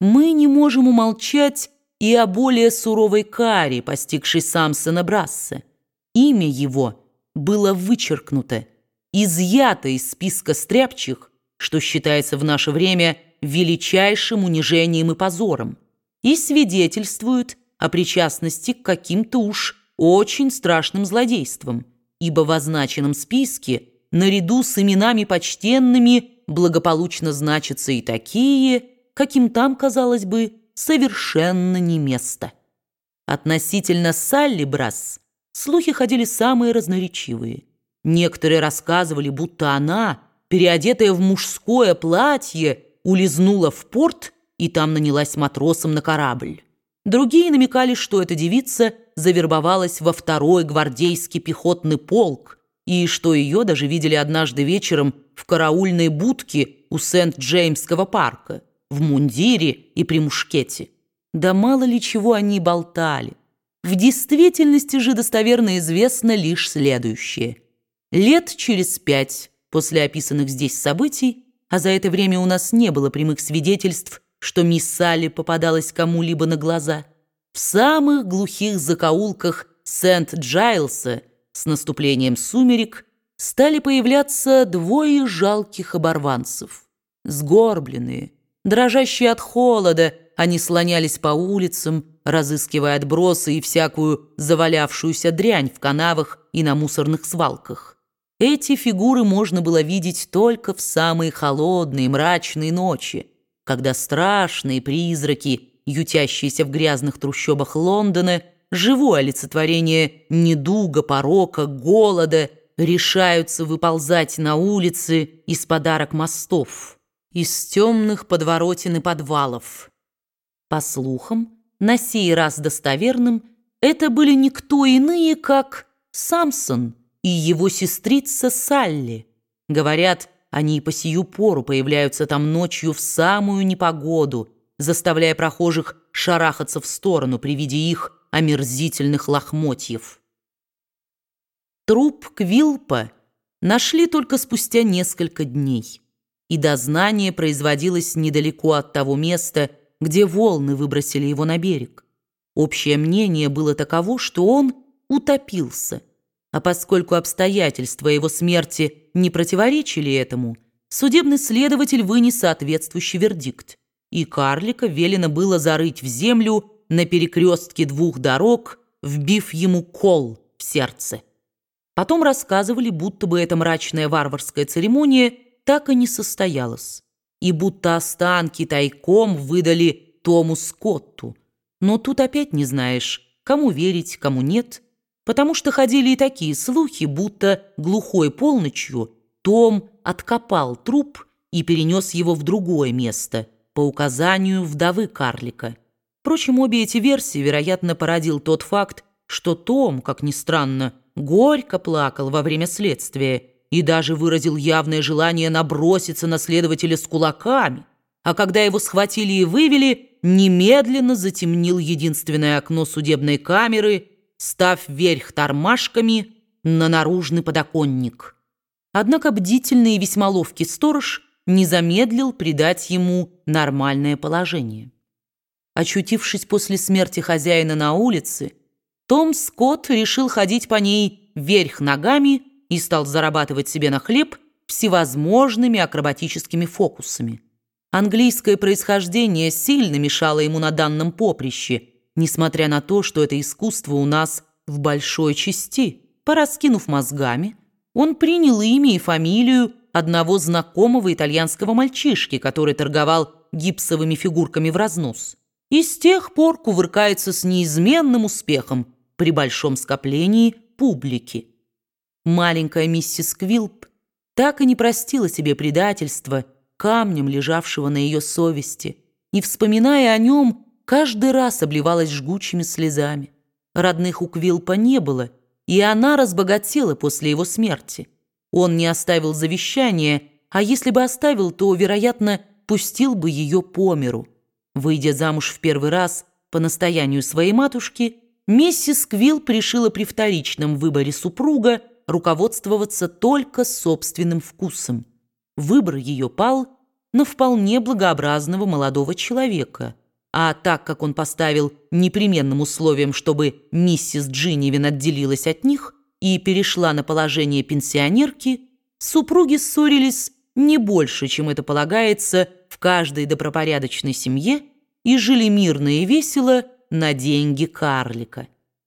мы не можем умолчать и о более суровой каре, постигшей Самсона Брасса. Имя его было вычеркнуто, изъято из списка стряпчих, что считается в наше время величайшим унижением и позором, и свидетельствует о причастности к каким-то уж очень страшным злодействам, ибо в означенном списке наряду с именами почтенными благополучно значатся и такие, каким там, казалось бы, совершенно не место. Относительно Салли Брас слухи ходили самые разноречивые. Некоторые рассказывали, будто она, переодетая в мужское платье, улизнула в порт и там нанялась матросом на корабль. Другие намекали, что эта девица завербовалась во второй гвардейский пехотный полк и что ее даже видели однажды вечером в караульной будке у Сент-Джеймского парка в мундире и при мушкете. Да мало ли чего они болтали. В действительности же достоверно известно лишь следующее. Лет через пять после описанных здесь событий, а за это время у нас не было прямых свидетельств, что мисс Салли попадалась кому-либо на глаза, в самых глухих закоулках Сент-Джайлса с наступлением сумерек стали появляться двое жалких оборванцев, сгорбленные, Дрожащие от холода, они слонялись по улицам, разыскивая отбросы и всякую завалявшуюся дрянь в канавах и на мусорных свалках. Эти фигуры можно было видеть только в самые холодные мрачные ночи, когда страшные призраки, ютящиеся в грязных трущобах Лондона, живое олицетворение недуга, порока, голода, решаются выползать на улицы из подарок мостов из темных подворотен и подвалов. По слухам, на сей раз достоверным, это были никто иные, как Самсон и его сестрица Салли. Говорят, они и по сию пору появляются там ночью в самую непогоду, заставляя прохожих шарахаться в сторону при виде их омерзительных лохмотьев. Труп Квилпа нашли только спустя несколько дней и дознание производилось недалеко от того места, где волны выбросили его на берег. Общее мнение было таково, что он утопился, а поскольку обстоятельства его смерти не противоречили этому, судебный следователь вынес соответствующий вердикт, и карлика велено было зарыть в землю на перекрестке двух дорог, вбив ему кол в сердце. Потом рассказывали, будто бы эта мрачная варварская церемония – так и не состоялось, и будто останки тайком выдали Тому Скотту. Но тут опять не знаешь, кому верить, кому нет, потому что ходили и такие слухи, будто глухой полночью Том откопал труп и перенес его в другое место по указанию вдовы карлика. Впрочем, обе эти версии, вероятно, породил тот факт, что Том, как ни странно, горько плакал во время следствия и даже выразил явное желание наброситься на следователя с кулаками, а когда его схватили и вывели, немедленно затемнил единственное окно судебной камеры, став верх тормашками на наружный подоконник. Однако бдительный и весьма ловкий сторож не замедлил придать ему нормальное положение. Очутившись после смерти хозяина на улице, том Скотт решил ходить по ней вверх ногами и стал зарабатывать себе на хлеб всевозможными акробатическими фокусами. Английское происхождение сильно мешало ему на данном поприще, несмотря на то, что это искусство у нас в большой части. Пораскинув мозгами, он принял имя и фамилию одного знакомого итальянского мальчишки, который торговал гипсовыми фигурками в разнос. И с тех пор кувыркается с неизменным успехом при большом скоплении публики. Маленькая миссис Квилп так и не простила себе предательства, камнем лежавшего на ее совести, и, вспоминая о нем, каждый раз обливалась жгучими слезами. Родных у Квилпа не было, и она разбогатела после его смерти. Он не оставил завещания, а если бы оставил, то, вероятно, пустил бы ее по миру. Выйдя замуж в первый раз по настоянию своей матушки, миссис Квилп решила при вторичном выборе супруга руководствоваться только собственным вкусом. Выбор ее пал на вполне благообразного молодого человека. А так как он поставил непременным условием, чтобы миссис Джиннивин отделилась от них и перешла на положение пенсионерки, супруги ссорились не больше, чем это полагается в каждой добропорядочной семье, и жили мирно и весело на деньги карлика.